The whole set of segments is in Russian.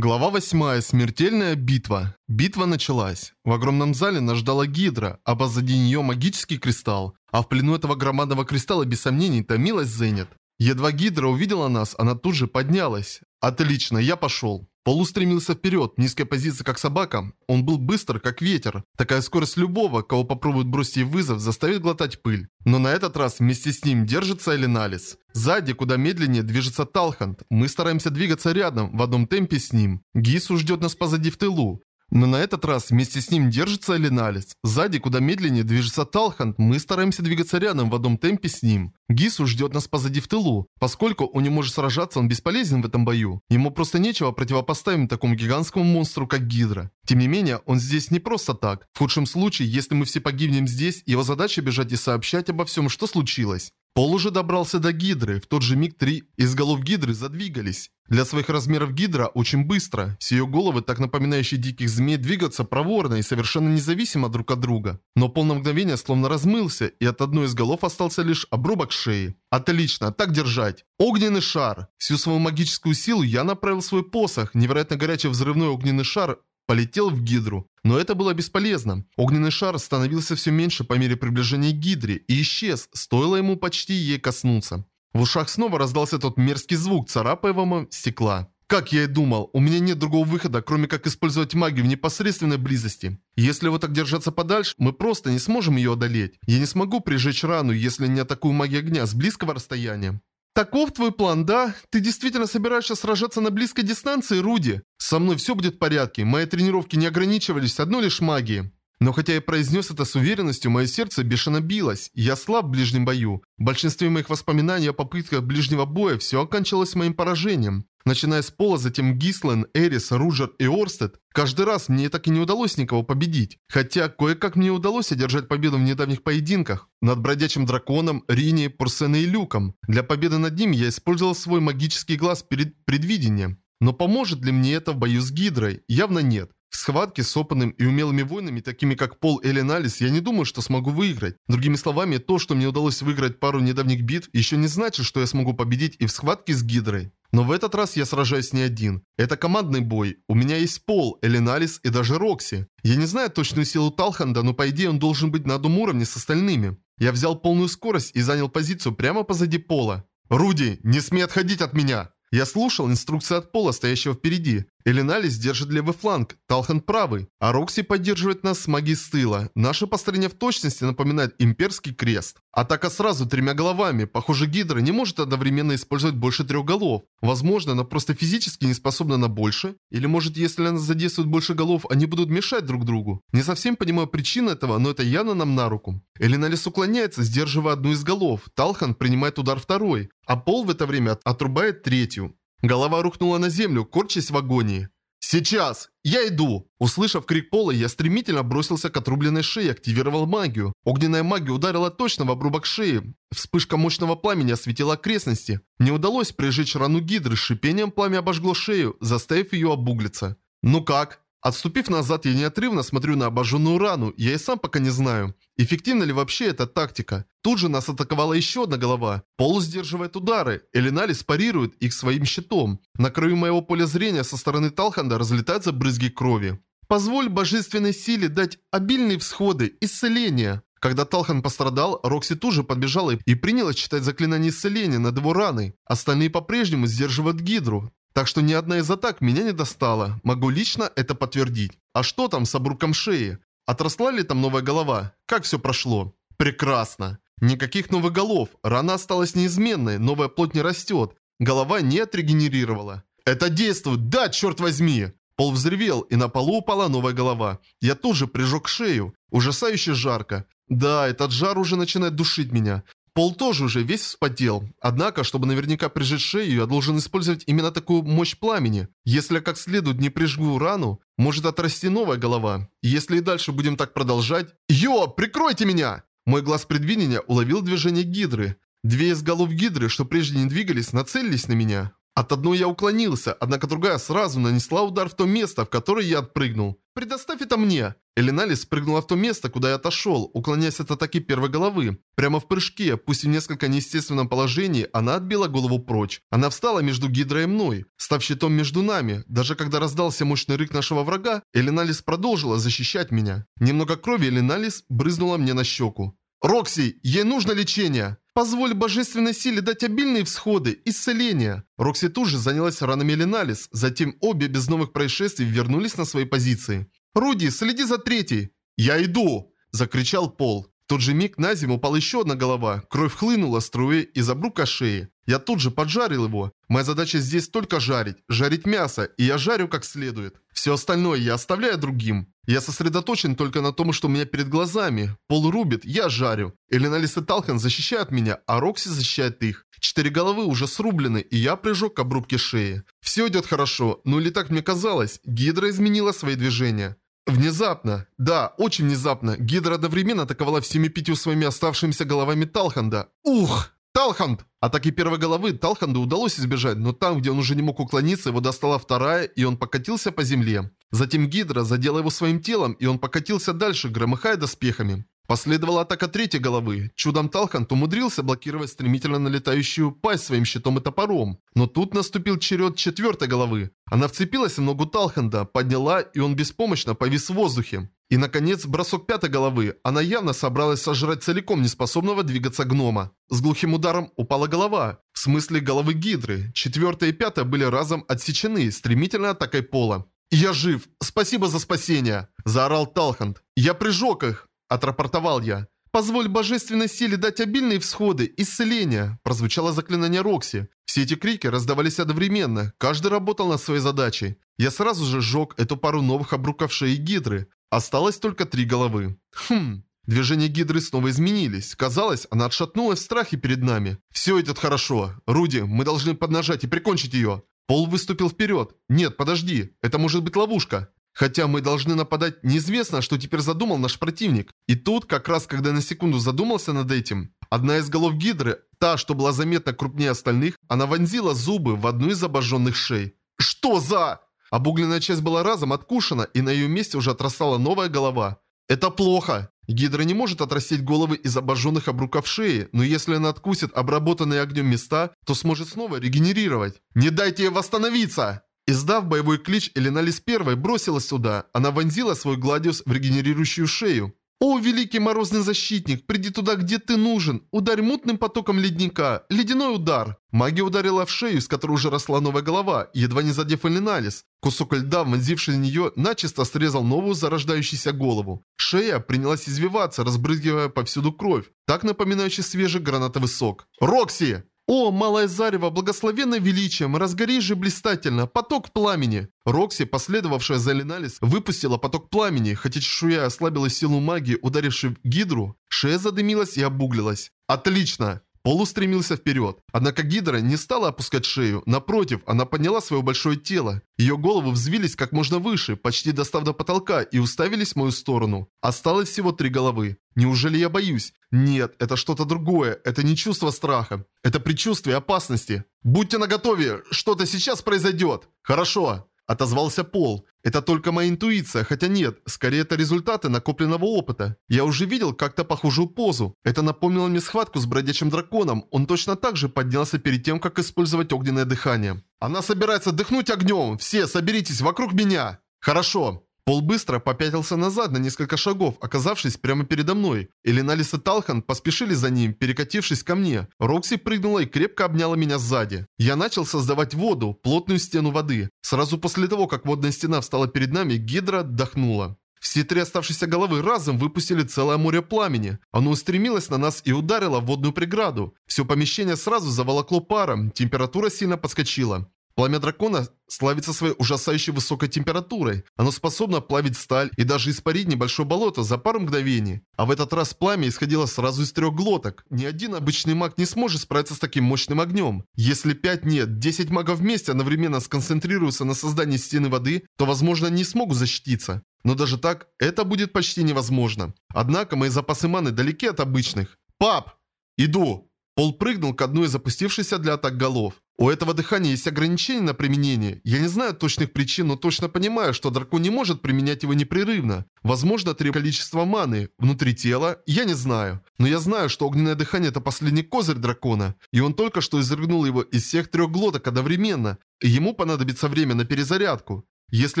Глава 8. Смертельная битва. Битва началась. В огромном зале нас ждала Гидра, а позади нее магический кристалл. А в плену этого громадного кристалла без сомнений томилась Зенит. Едва Гидра увидела нас, она тут же поднялась. Отлично, я пошел. Пол устремился вперед, низкая позиция как собака. Он был быстр, как ветер. Такая скорость любого, кого попробует бросить вызов, заставит глотать пыль. Но на этот раз вместе с ним держится Элиналис. Сзади, куда медленнее, движется Талхант. Мы стараемся двигаться рядом, в одном темпе с ним. Гису ждет нас позади в тылу. Но на этот раз вместе с ним держится Элиналис. Сзади, куда медленнее, движется Талхант. Мы стараемся двигаться рядом в одном темпе с ним. Гису ждет нас позади в тылу. Поскольку он не может сражаться, он бесполезен в этом бою. Ему просто нечего противопоставить такому гигантскому монстру, как Гидра. Тем не менее, он здесь не просто так. В худшем случае, если мы все погибнем здесь, его задача бежать и сообщать обо всем, что случилось. Пол уже добрался до Гидры. В тот же миг три из голов Гидры задвигались. Для своих размеров Гидра очень быстро. Все ее головы, так напоминающие диких змей, двигаются проворно и совершенно независимо друг от друга. Но пол на мгновение словно размылся, и от одной из голов остался лишь обрубок шеи. Отлично, так держать. Огненный шар. Всю свою магическую силу я направил в свой посох. Невероятно горячий взрывной огненный шар полетел в Гидру. Но это было бесполезно. Огненный шар становился все меньше по мере приближения к Гидре и исчез, стоило ему почти ей коснуться. В ушах снова раздался тот мерзкий звук царапаемого стекла. Как я и думал, у меня нет другого выхода, кроме как использовать магию в непосредственной близости. Если вот так держаться подальше, мы просто не сможем ее одолеть. Я не смогу прижечь рану, если не атакую магию огня с близкого расстояния. Таков твой план, да? Ты действительно собираешься сражаться на близкой дистанции, Руди? Со мной все будет в порядке, мои тренировки не ограничивались одной лишь магией. Но хотя я произнес это с уверенностью, мое сердце бешено билось. Я слаб в ближнем бою. В большинстве моих воспоминаний о попытках ближнего боя все оканчивалось моим поражением. Начиная с Пола, затем Гислен, Эрис, Руджер и Орстед, каждый раз мне так и не удалось никого победить. Хотя кое-как мне удалось одержать победу в недавних поединках. Над Бродячим Драконом, Рини, Пурсеной и Люком. Для победы над ним я использовал свой магический глаз перед предвидением. Но поможет ли мне это в бою с Гидрой? Явно нет. В схватке с опытным и умелыми воинами, такими как Пол или Налис, я не думаю, что смогу выиграть. Другими словами, то, что мне удалось выиграть пару недавних битв, еще не значит, что я смогу победить и в схватке с Гидрой. Но в этот раз я сражаюсь не один. Это командный бой. У меня есть Пол, Элиналис и даже Рокси. Я не знаю точную силу Талханда, но по идее он должен быть на одном уровне с остальными. Я взял полную скорость и занял позицию прямо позади Пола. «Руди, не смей отходить от меня!» Я слушал инструкции от Пола, стоящего впереди. Элиналис держит левый фланг, Талхан правый, а Рокси поддерживает нас с магией с тыла. Наше построение в точности напоминает имперский крест. Атака сразу тремя головами. Похоже, Гидра не может одновременно использовать больше трех голов. Возможно, она просто физически не способна на больше. Или может, если она задействует больше голов, они будут мешать друг другу. Не совсем понимаю причину этого, но это явно нам на руку. Элиналис уклоняется, сдерживая одну из голов. Талхан принимает удар второй, а Пол в это время отрубает третью. Голова рухнула на землю, корчась в агонии. «Сейчас! Я иду!» Услышав крик Пола, я стремительно бросился к отрубленной шее, активировал магию. Огненная магия ударила точно в обрубок шеи. Вспышка мощного пламени осветила окрестности. Мне удалось прижечь рану гидры, шипением пламя обожгло шею, заставив ее обуглиться. «Ну как?» Отступив назад, я неотрывно смотрю на обожженную рану, я и сам пока не знаю. Эффективна ли вообще эта тактика? Тут же нас атаковала еще одна голова. Пол сдерживает удары, Элиналис парирует их своим щитом. На краю моего поля зрения со стороны Талханда разлетаются брызги крови. Позволь божественной силе дать обильные всходы, исцеления. Когда Талхан пострадал, Рокси тут же подбежала и принялась читать заклинание исцеления над его раной. Остальные по-прежнему сдерживают Гидру. Так что ни одна из атак меня не достала. Могу лично это подтвердить. А что там с обрубком шеи? Отросла ли там новая голова? Как все прошло? Прекрасно. Никаких новых голов. Рана осталась неизменной, новая плоть не растет. Голова не отрегенерировала. Это действует, да, черт возьми! Пол взревел, и на полу упала новая голова. Я тут же прижег шею. Ужасающе жарко. Да, этот жар уже начинает душить меня. Пол тоже уже весь вспотел. Однако, чтобы наверняка прижечь шею, я должен использовать именно такую мощь пламени. Если я как следует не прижгу рану, может отрасти новая голова. если и дальше будем так продолжать... Йо, прикройте меня! Мой глаз предвидения уловил движение гидры. Две из голов гидры, что прежде не двигались, нацелились на меня. От одной я уклонился, однако другая сразу нанесла удар в то место, в которое я отпрыгнул. предоставь это мне!» Элиналис спрыгнула в то место, куда я отошел, уклоняясь от атаки первой головы. Прямо в прыжке, пусть и в несколько неестественном положении, она отбила голову прочь. Она встала между Гидрой и мной, став щитом между нами. Даже когда раздался мощный рык нашего врага, Элиналис продолжила защищать меня. Немного крови Элиналис брызнула мне на щеку. «Рокси, ей нужно лечение!» Позволь божественной силе дать обильные всходы, исцеления. Рокси тут же занялась ранами Леналис, затем обе без новых происшествий вернулись на свои позиции. «Руди, следи за третьей!» «Я иду!» – закричал Пол. В тот же миг на зиму упала еще одна голова, кровь хлынула струей из обрука шеи. Я тут же поджарил его. Моя задача здесь только жарить, жарить мясо, и я жарю как следует. Все остальное я оставляю другим. Я сосредоточен только на том, что у меня перед глазами. Пол рубит, я жарю. Эленалис и Талхан защищают меня, а Рокси защищает их. Четыре головы уже срублены, и я прижег к обрубке шеи. Все идет хорошо, ну или так мне казалось. Гидра изменила свои движения. Внезапно, да, очень внезапно, Гидра одновременно атаковала всеми пятью своими оставшимися головами Талханда. Ух! Талханд! Атаки первой головы Талханду удалось избежать, но там, где он уже не мог уклониться, его достала вторая, и он покатился по земле. Затем Гидра задела его своим телом, и он покатился дальше, громыхая доспехами. Последовала атака третьей головы. Чудом Талхант умудрился блокировать стремительно налетающую пасть своим щитом и топором. Но тут наступил черед четвертой головы. Она вцепилась в ногу Талханда, подняла, и он беспомощно повис в воздухе. И, наконец, бросок пятой головы. Она явно собралась сожрать целиком неспособного двигаться гнома. С глухим ударом упала голова. В смысле головы гидры. Четвертая и пятая были разом отсечены стремительной атакой пола. «Я жив! Спасибо за спасение!» – заорал Талханд. «Я прижег их!» – отрапортовал я. «Позволь божественной силе дать обильные всходы, исцеления!» – прозвучало заклинание Рокси. Все эти крики раздавались одновременно, каждый работал над своей задачей. Я сразу же сжег эту пару новых обруков шеи гидры. Осталось только три головы. Хм... Движения Гидры снова изменились. Казалось, она отшатнулась в страхе перед нами. «Все идет хорошо. Руди, мы должны поднажать и прикончить ее». Пол выступил вперед. «Нет, подожди. Это может быть ловушка». Хотя мы должны нападать, неизвестно, что теперь задумал наш противник. И тут, как раз когда на секунду задумался над этим, одна из голов Гидры, та, что была заметно крупнее остальных, она вонзила зубы в одну из обожженных шей. «Что за...» Обугленная часть была разом откушена, и на ее месте уже отрастала новая голова. Это плохо. Гидра не может отрастить головы из обожженных обруков шеи, но если она откусит обработанные огнем места, то сможет снова регенерировать. Не дайте ей восстановиться! Издав боевой клич, Эленалис первой бросилась сюда. Она вонзила свой гладиус в регенерирующую шею. «О, великий морозный защитник, приди туда, где ты нужен. Ударь мутным потоком ледника. Ледяной удар». Магия ударила в шею, из которой уже росла новая голова, едва не задев Эленалис. Кусок льда, вонзивший в нее, начисто срезал новую зарождающуюся голову. Шея принялась извиваться, разбрызгивая повсюду кровь, так напоминающий свежий гранатовый сок. «Рокси!» «О, малое зарево, благословенное величием, разгори же блистательно, поток пламени!» Рокси, последовавшая за Леналис, выпустила поток пламени, хотя чешуя ослабила силу магии, ударившей гидру, шея задымилась и обуглилась. «Отлично!» Пол устремился вперед. Однако Гидра не стала опускать шею. Напротив, она подняла свое большое тело. Ее головы взвились как можно выше, почти достав до потолка, и уставились в мою сторону. Осталось всего три головы. Неужели я боюсь? Нет, это что-то другое. Это не чувство страха. Это предчувствие опасности. Будьте наготове, что-то сейчас произойдет. Хорошо. Отозвался Пол. Это только моя интуиция, хотя нет, скорее это результаты накопленного опыта. Я уже видел как-то похожую позу. Это напомнило мне схватку с бродячим драконом. Он точно так же поднялся перед тем, как использовать огненное дыхание. Она собирается дыхнуть огнем. Все, соберитесь вокруг меня. Хорошо. Пол быстро попятился назад на несколько шагов, оказавшись прямо передо мной. Элиналис и Талхан поспешили за ним, перекатившись ко мне. Рокси прыгнула и крепко обняла меня сзади. Я начал создавать воду, плотную стену воды. Сразу после того, как водная стена встала перед нами, Гидра отдохнула. Все три оставшиеся головы разом выпустили целое море пламени. Оно устремилось на нас и ударило в водную преграду. Все помещение сразу заволокло паром, температура сильно подскочила. Пламя дракона славится своей ужасающей высокой температурой. Оно способно плавить сталь и даже испарить небольшое болото за пару мгновений. А в этот раз пламя исходило сразу из трех глоток. Ни один обычный маг не сможет справиться с таким мощным огнем. Если 5 нет, 10 магов вместе одновременно сконцентрируются на создании стены воды, то возможно не смогут защититься. Но даже так, это будет почти невозможно. Однако мои запасы маны далеки от обычных. «Пап! Иду!» Пол прыгнул к одной из запустившихся для атак голов. У этого дыхания есть ограничения на применение. Я не знаю точных причин, но точно понимаю, что дракон не может применять его непрерывно. Возможно, три количества маны. Внутри тела? Я не знаю. Но я знаю, что огненное дыхание это последний козырь дракона. И он только что изрыгнул его из всех трех глоток одновременно. И ему понадобится время на перезарядку. Если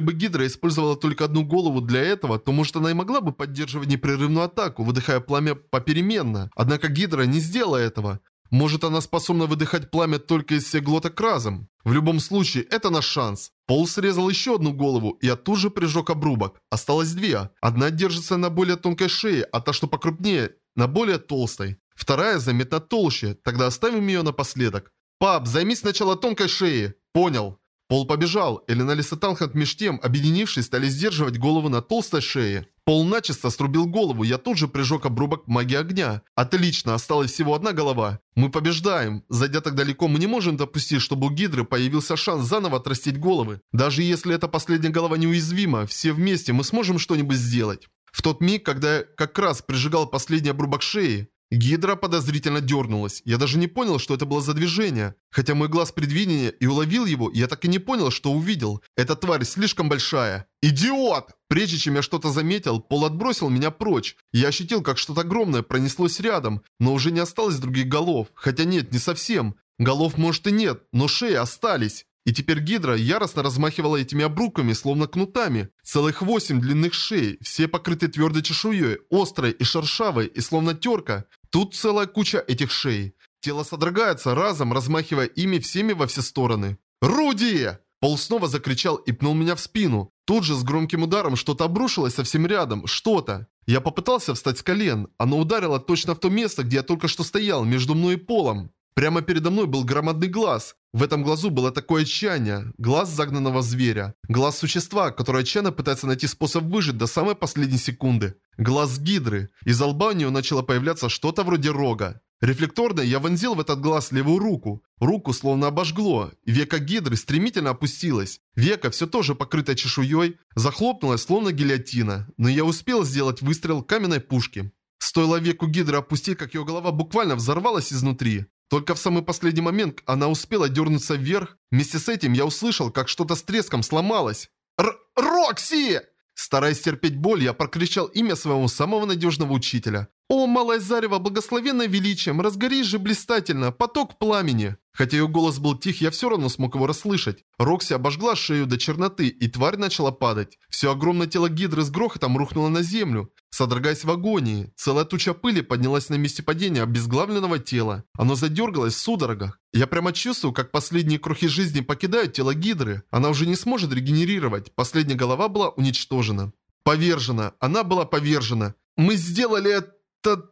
бы Гидра использовала только одну голову для этого, то может она и могла бы поддерживать непрерывную атаку, выдыхая пламя попеременно. Однако Гидра не сделала этого. Может, она способна выдыхать пламя только из всех глоток разом? В любом случае, это наш шанс. Пол срезал еще одну голову, и я тут же прижег обрубок. Осталось две. Одна держится на более тонкой шее, а та, что покрупнее, на более толстой. Вторая заметно толще, тогда оставим ее напоследок. «Пап, займись сначала тонкой шеей». «Понял». Пол побежал, Эленалис и Талхант меж тем, объединившись, стали сдерживать голову на толстой шее. Пол срубил голову, я тут же прижег обрубок магии огня. Отлично, осталась всего одна голова. Мы побеждаем. Зайдя так далеко, мы не можем допустить, чтобы у Гидры появился шанс заново отрастить головы. Даже если эта последняя голова неуязвима, все вместе мы сможем что-нибудь сделать. В тот миг, когда я как раз прижигал последний обрубок шеи, Гидра подозрительно дернулась. Я даже не понял, что это было за движение. Хотя мой глаз предвидения и уловил его, я так и не понял, что увидел. Эта тварь слишком большая. «Идиот!» Прежде чем я что-то заметил, Пол отбросил меня прочь. Я ощутил, как что-то огромное пронеслось рядом, но уже не осталось других голов. Хотя нет, не совсем. Голов может и нет, но шеи остались. И теперь Гидра яростно размахивала этими обруками, словно кнутами. Целых восемь длинных шеи, все покрыты твердой чешуей, острой и шершавой, и словно терка. Тут целая куча этих шеи. Тело содрогается разом, размахивая ими всеми во все стороны. «Руди!» Пол снова закричал и пнул меня в спину. Тут же с громким ударом что-то обрушилось совсем рядом, что-то. Я попытался встать с колен. Оно ударило точно в то место, где я только что стоял, между мной и полом. Прямо передо мной был громадный глаз. В этом глазу было такое отчаяние. Глаз загнанного зверя. Глаз существа, которое отчаянно пытается найти способ выжить до самой последней секунды. Глаз гидры. Из лба у нее начало появляться что-то вроде рога. Рефлекторно я вонзил в этот глаз левую руку. Руку словно обожгло. Века гидры стремительно опустилась. Века, все тоже покрытая чешуей, захлопнулась словно гильотина. Но я успел сделать выстрел каменной пушки. Стоило веку гидры опустить, как ее голова буквально взорвалась изнутри. Только в самый последний момент она успела дернуться вверх. Вместе с этим я услышал, как что-то с треском сломалось. Р «Рокси!» Стараясь терпеть боль, я прокричал имя своего самого надежного учителя. «О, малая зарево, благословенное величием, разгорись же блистательно, поток пламени!» Хотя ее голос был тих, я все равно смог его расслышать. Рокси обожгла шею до черноты, и тварь начала падать. Все огромное тело гидры с грохотом рухнуло на землю. Содрогаясь в агонии, целая туча пыли поднялась на месте падения обезглавленного тела. Оно задергалось в судорогах. Я прямо чувствую, как последние крохи жизни покидают тело гидры. Она уже не сможет регенерировать. Последняя голова была уничтожена. Повержена. Она была повержена. Мы сделали это...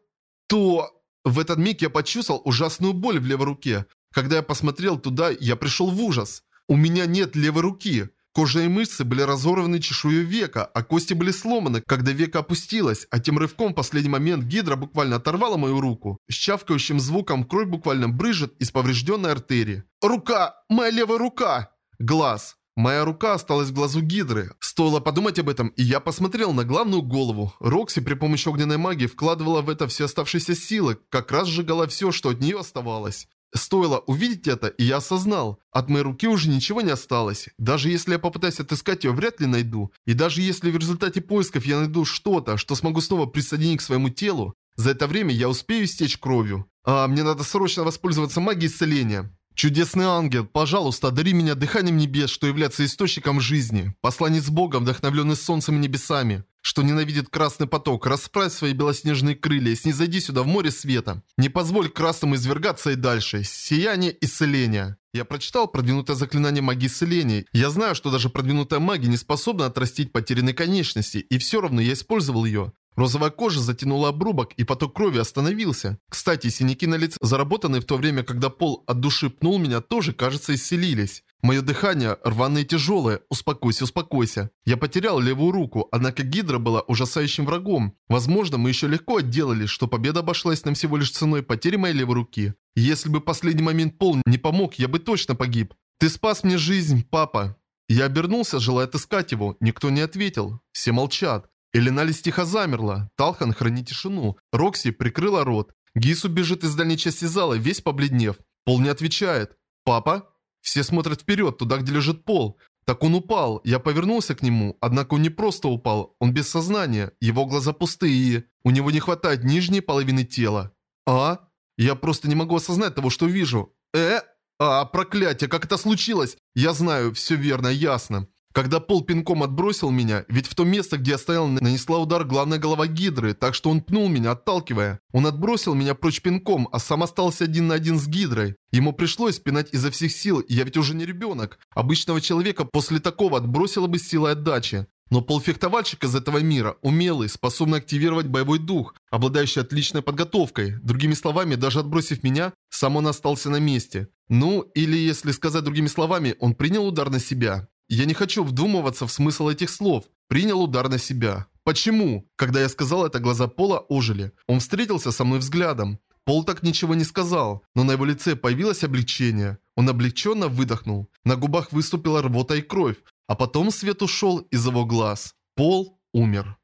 то... В этот миг я почувствовал ужасную боль в левой руке. Когда я посмотрел туда, я пришел в ужас. У меня нет левой руки. Кожа и мышцы были разорваны чешуей века, а кости были сломаны, когда века опустилось, а тем рывком в последний момент гидра буквально оторвала мою руку. С чавкающим звуком кровь буквально брыжет из поврежденной артерии. «Рука! Моя левая рука!» Глаз. Моя рука осталась в глазу Гидры. Стоило подумать об этом, и я посмотрел на главную голову. Рокси при помощи огненной магии вкладывала в это все оставшиеся силы, как раз сжигала все, что от нее оставалось. Стоило увидеть это, и я осознал. От моей руки уже ничего не осталось. Даже если я попытаюсь отыскать ее, вряд ли найду. И даже если в результате поисков я найду что-то, что смогу снова присоединить к своему телу, за это время я успею истечь кровью. А мне надо срочно воспользоваться магией исцеления. Чудесный ангел, пожалуйста, одари меня дыханием небес, что является источником жизни. Посланец Бога, вдохновленный солнцем и небесами что ненавидит красный поток, расправь свои белоснежные крылья и снизойди сюда в море света. Не позволь красному извергаться и дальше. Сияние исцеления. Я прочитал продвинутое заклинание магии исцеления. Я знаю, что даже продвинутая магия не способна отрастить потерянные конечности, и все равно я использовал ее. Розовая кожа затянула обрубок, и поток крови остановился. Кстати, синяки на лице, заработанные в то время, когда пол от души пнул меня, тоже, кажется, исцелились. Мое дыхание рваное и тяжелое. Успокойся, успокойся. Я потерял левую руку, однако Гидра была ужасающим врагом. Возможно, мы еще легко отделались, что победа обошлась нам всего лишь ценой потери моей левой руки. Если бы последний момент Пол не помог, я бы точно погиб. Ты спас мне жизнь, папа. Я обернулся, желая отыскать его. Никто не ответил. Все молчат. Эленалис тихо замерла. Талхан хранит тишину. Рокси прикрыла рот. Гису бежит из дальней части зала, весь побледнев. Пол не отвечает. «Папа?» Все смотрят вперед, туда, где лежит пол. Так он упал. Я повернулся к нему, однако он не просто упал, он без сознания. Его глаза пустые, у него не хватает нижней половины тела. А? Я просто не могу осознать того, что вижу. Э? А, проклятие, как это случилось? Я знаю, все верно, ясно. Когда Пол пинком отбросил меня, ведь в то место, где я стоял, нанесла удар главная голова Гидры, так что он пнул меня, отталкивая. Он отбросил меня прочь пинком, а сам остался один на один с Гидрой. Ему пришлось пинать изо всех сил, я ведь уже не ребенок. Обычного человека после такого отбросило бы силой отдачи. Но полфехтовальщик из этого мира, умелый, способный активировать боевой дух, обладающий отличной подготовкой. Другими словами, даже отбросив меня, сам он остался на месте. Ну, или если сказать другими словами, он принял удар на себя. Я не хочу вдумываться в смысл этих слов. Принял удар на себя. Почему? Когда я сказал это, глаза Пола ожили. Он встретился со мной взглядом. Пол так ничего не сказал, но на его лице появилось облегчение. Он облегченно выдохнул. На губах выступила рвота и кровь, а потом свет ушел из его глаз. Пол умер.